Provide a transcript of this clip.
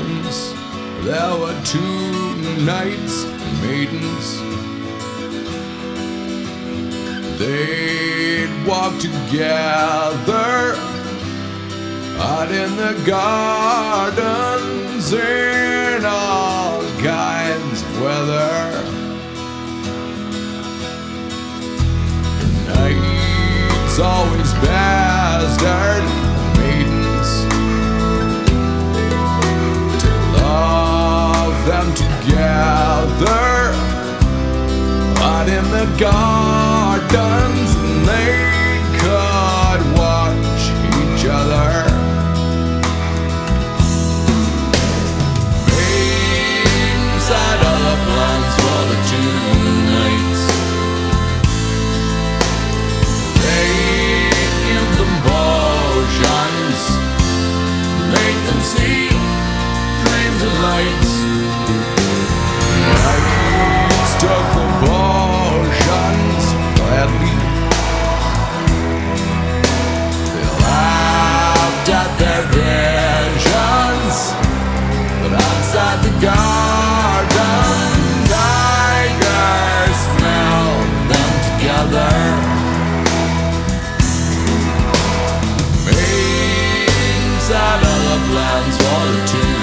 Once there were two knights and maidens. They'd walk together out in the gardens in all kinds of weather. The knights always bastard gardens and they could watch each other. Beams at up lands for the two nights. They in the potions, make them see dreams and lights. man's wallet too.